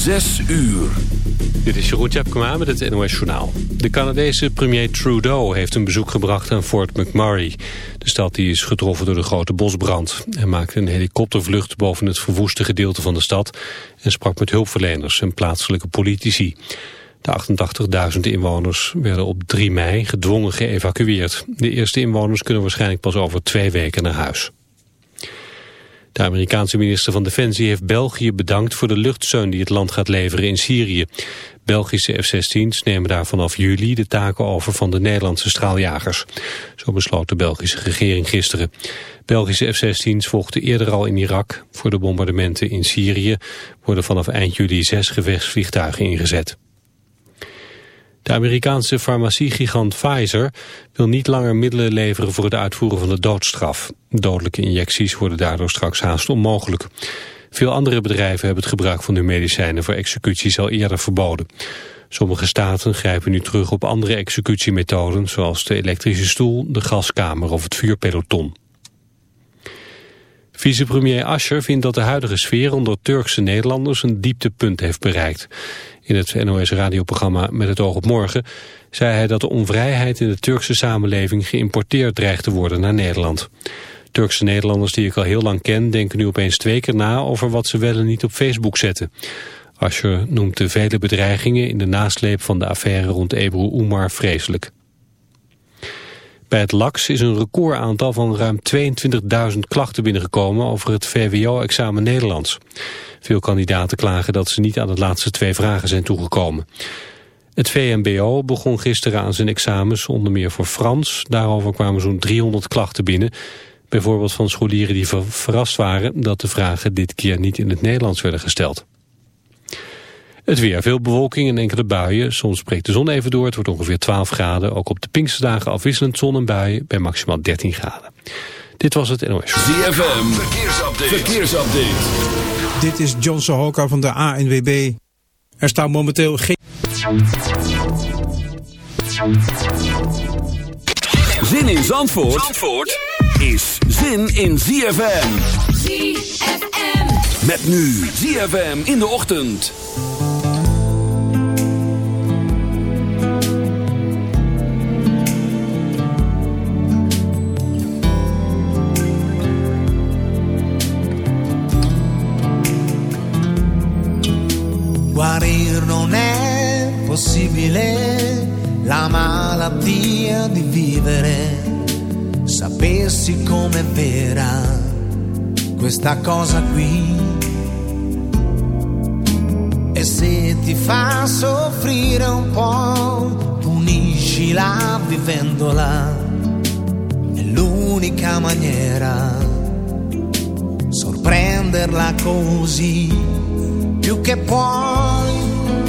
Zes uur. Dit is Jeroen Tjepkema met het NOS Journaal. De Canadese premier Trudeau heeft een bezoek gebracht aan Fort McMurray. De stad die is getroffen door de grote bosbrand. Hij maakte een helikoptervlucht boven het verwoeste gedeelte van de stad... en sprak met hulpverleners en plaatselijke politici. De 88.000 inwoners werden op 3 mei gedwongen geëvacueerd. De eerste inwoners kunnen waarschijnlijk pas over twee weken naar huis. De Amerikaanse minister van Defensie heeft België bedankt voor de luchtsteun die het land gaat leveren in Syrië. Belgische F-16's nemen daar vanaf juli de taken over van de Nederlandse straaljagers. Zo besloot de Belgische regering gisteren. Belgische F-16's volgden eerder al in Irak. Voor de bombardementen in Syrië worden vanaf eind juli zes gevechtsvliegtuigen ingezet. De Amerikaanse farmaciegigant Pfizer wil niet langer middelen leveren voor het uitvoeren van de doodstraf. Dodelijke injecties worden daardoor straks haast onmogelijk. Veel andere bedrijven hebben het gebruik van hun medicijnen voor executies al eerder verboden. Sommige staten grijpen nu terug op andere executiemethoden zoals de elektrische stoel, de gaskamer of het vuurpeloton. Vicepremier Ascher vindt dat de huidige sfeer onder Turkse Nederlanders een dieptepunt heeft bereikt. In het NOS-radioprogramma Met het oog op morgen zei hij dat de onvrijheid in de Turkse samenleving geïmporteerd dreigt te worden naar Nederland. Turkse Nederlanders die ik al heel lang ken denken nu opeens twee keer na over wat ze wel niet op Facebook zetten. Ascher noemt de vele bedreigingen in de nasleep van de affaire rond Ebru Umar vreselijk. Bij het LAX is een recordaantal van ruim 22.000 klachten binnengekomen over het VWO-examen Nederlands. Veel kandidaten klagen dat ze niet aan de laatste twee vragen zijn toegekomen. Het VMBO begon gisteren aan zijn examens, onder meer voor Frans. Daarover kwamen zo'n 300 klachten binnen. Bijvoorbeeld van scholieren die verrast waren dat de vragen dit keer niet in het Nederlands werden gesteld. Het weer, veel bewolking en enkele buien. Soms breekt de zon even door, het wordt ongeveer 12 graden. Ook op de Pinksterdagen afwisselend zon en buien bij maximaal 13 graden. Dit was het NOS. ZFM, verkeersupdate. verkeersupdate. Dit is John Sohoka van de ANWB. Er staat momenteel geen... Zin in Zandvoort, Zandvoort is zin in ZFM. ZFM. Met nu ZFM in de ochtend. Guarir non è possibile la malattia di vivere. Sapessi com'è vera questa cosa qui. E se ti fa soffrire un po', puniscila vivendola. È l'unica maniera sorprenderla così più che puoi,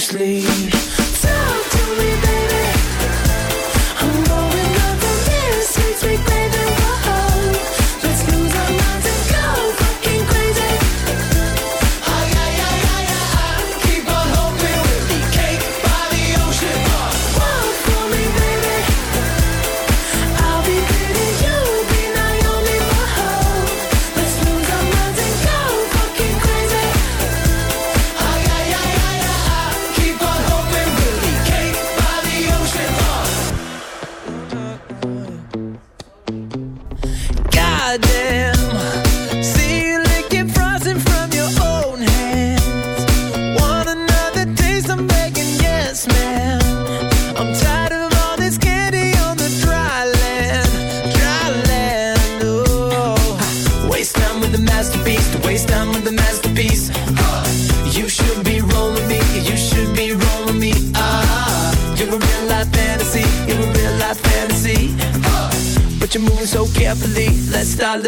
sleep.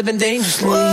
living dangerously.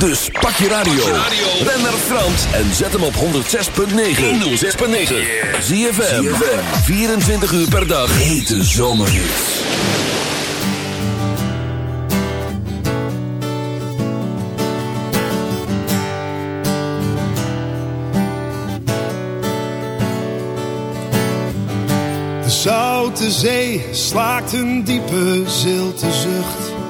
Dus pak je radio, ren naar Frans en zet hem op 106.9. 106.9. ZFM, 24 uur per dag. Hete zomerhits. De zoute zee slaakt een diepe zilte zucht.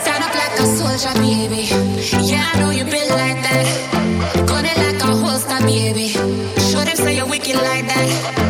Stand up like a soldier, baby. Yeah, I know you been like that. Gun it like a holster, baby. Show them say you're wicked like that.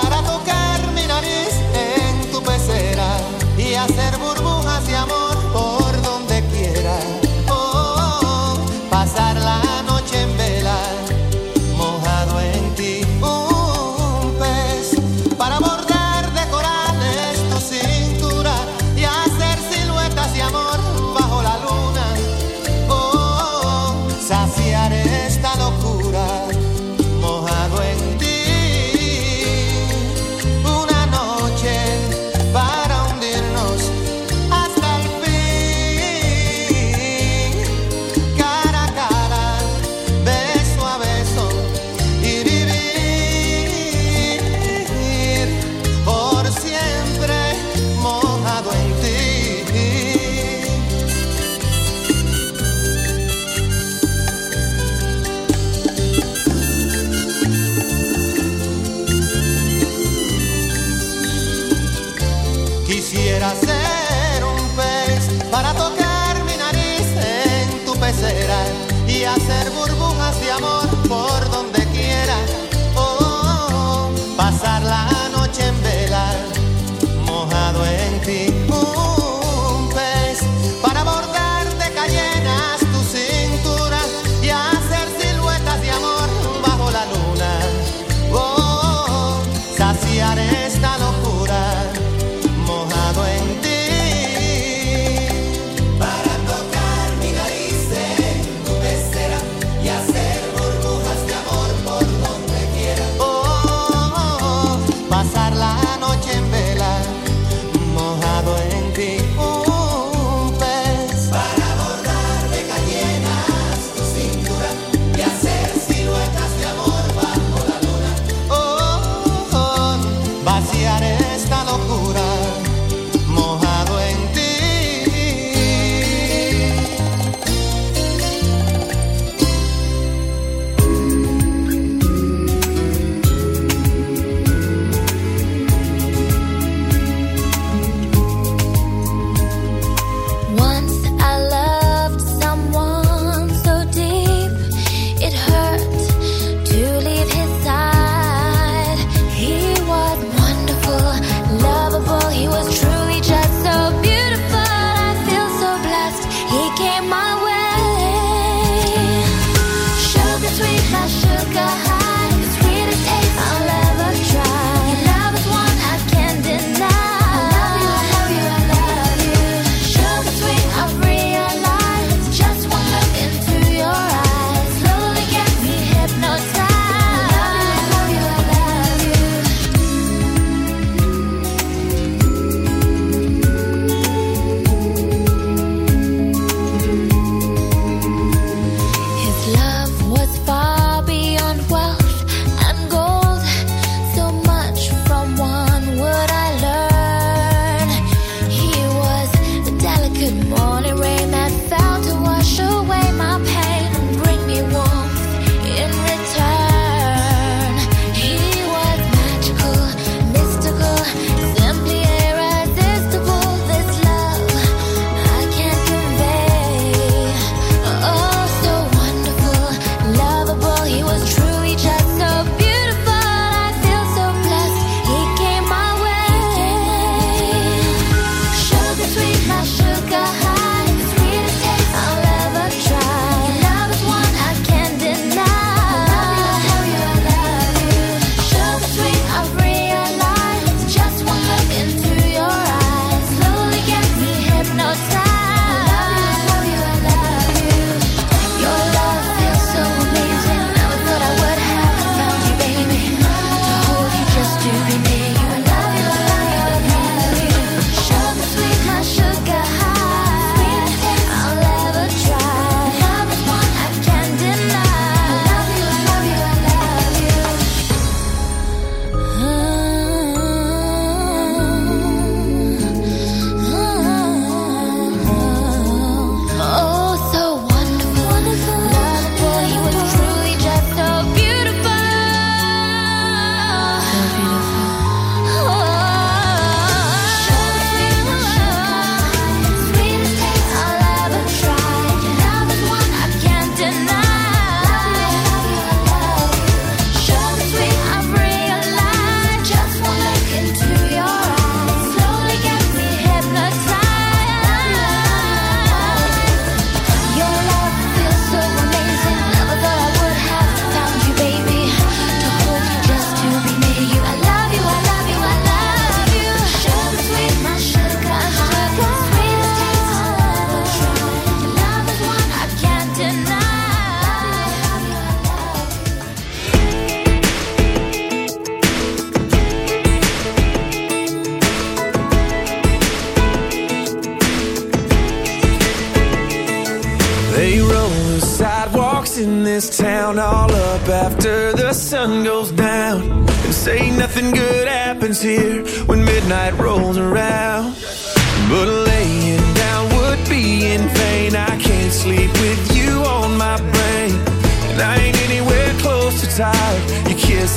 hacer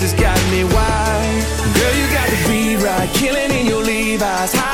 has got me wide. Girl, you got the beat right, killing in your Levi's. High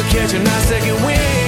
we're catching our second wind.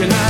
tonight.